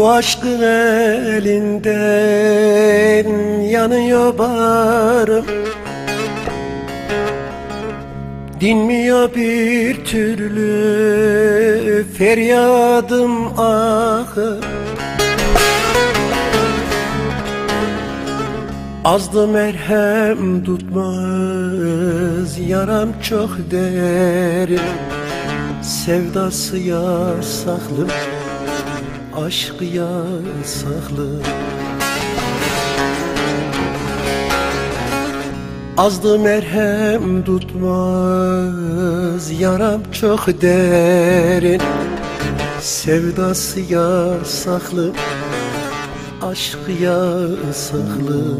Bu aşkın elinden yanıyor barım Dinmiyor bir türlü feryadım ahı. Azdı merhem tutmaz yaram çok derin. Sevdası yasaklı aşk yasaklı. Azdı merhem tutmaz Yaram çok derin. Sevdası yasaklı Aşk yasaklı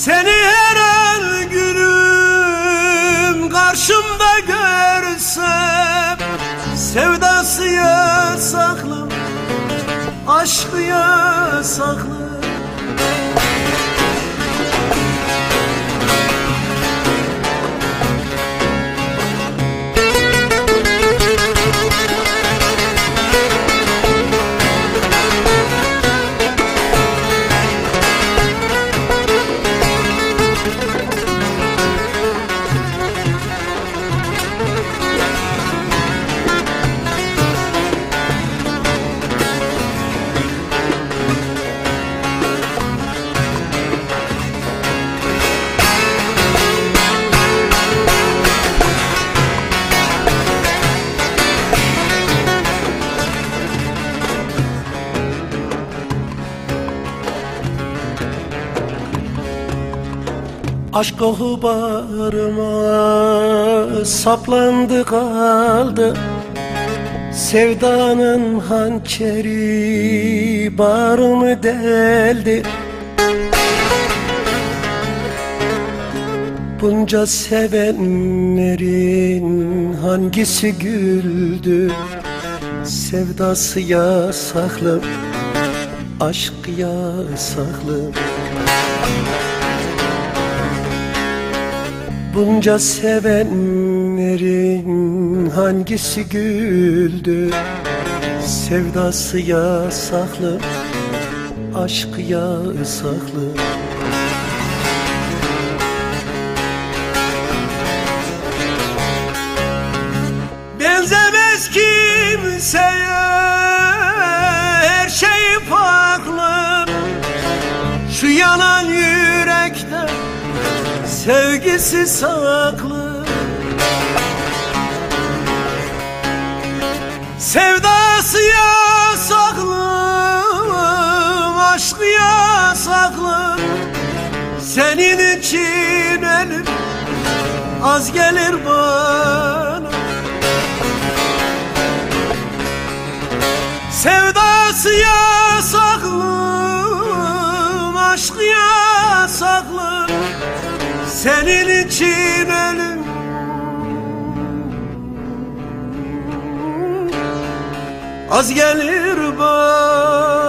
Seni her an günüm karşımda görsem Sevdası yasaklı, aşkı yasaklı Aşk koku bağrıma saplandı kaldı. Sevdanın hançeri bağrımı deldi? Bunca sevenlerin hangisi güldü? Sevdası yasaklı, aşk yasaklı Bunca sevenlerin hangisi güldü? Sevdası yasaklı, aşk yasaklı. Benzemez kimseye sevgisi saklı. Sevdası yasaklı, aşkı yasaklı. Senin için ölüm az gelir bana. Sevdası yasaklı, aşkı yasaklı Senin için ölüm. Az gelir bana